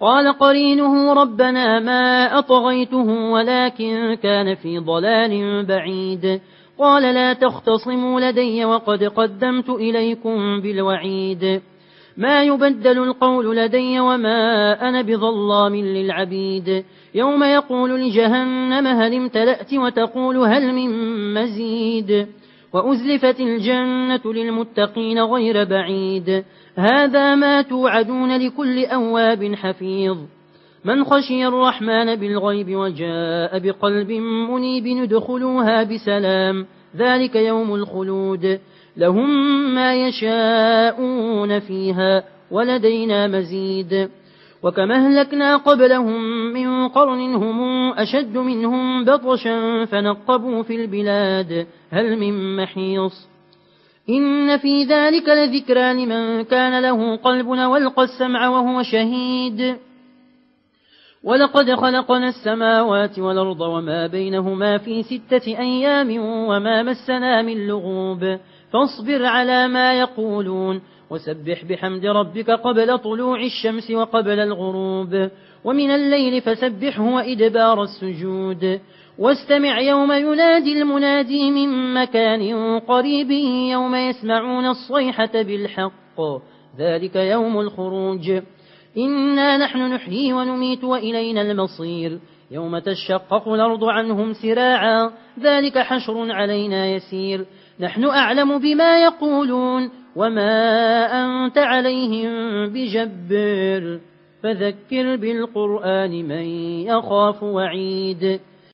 قال قرينه ربنا ما أطغيته ولكن كان في ضلال بعيد. قال لا تختصموا لدي وقد قدمت إليكم بالوعيد. ما يبدل القول لدي وما أنا بظلام للعبيد. يوم يقول لجهنم هل امتلأت وتقول هل من مزيد. وأزلفت الجنة للمتقين غير بعيد. هذا ما توعدون لكل أواب حفيظ. من خشي الرحمن بالغيب وجاء بقلب منيب ندخلوها بسلام. ذلك يوم الخلود. لهم ما يشاءون فيها ولدينا مزيد. وكما أهلكنا قبلهم من قرن هم أشد منهم بطشا فنقبوا في البلاد. هل من محيص؟ إن في ذلك لذكرى لمن كان له قلب وألقى السمع وهو شهيد. ولقد خلقنا السماوات والأرض وما بينهما في ستة أيام وما مسنا من لغوب. فاصبر على ما يقولون. وسبح بحمد ربك قبل طلوع الشمس وقبل الغروب ومن الليل فسبحه وإدبار السجود واستمع يوم ينادي المنادي من مكان قريب يوم يسمعون الصيحة بالحق. ذلك يوم الخروج. إنا نحن نحيي ونميت وإلينا المصير. يوم تشقق الأرض عنهم سراعا. ذلك حشر علينا يسير. نحن أعلم بما يقولون. وما أنت عليهم بجبر فذكر بالقرآن من يخاف وعيد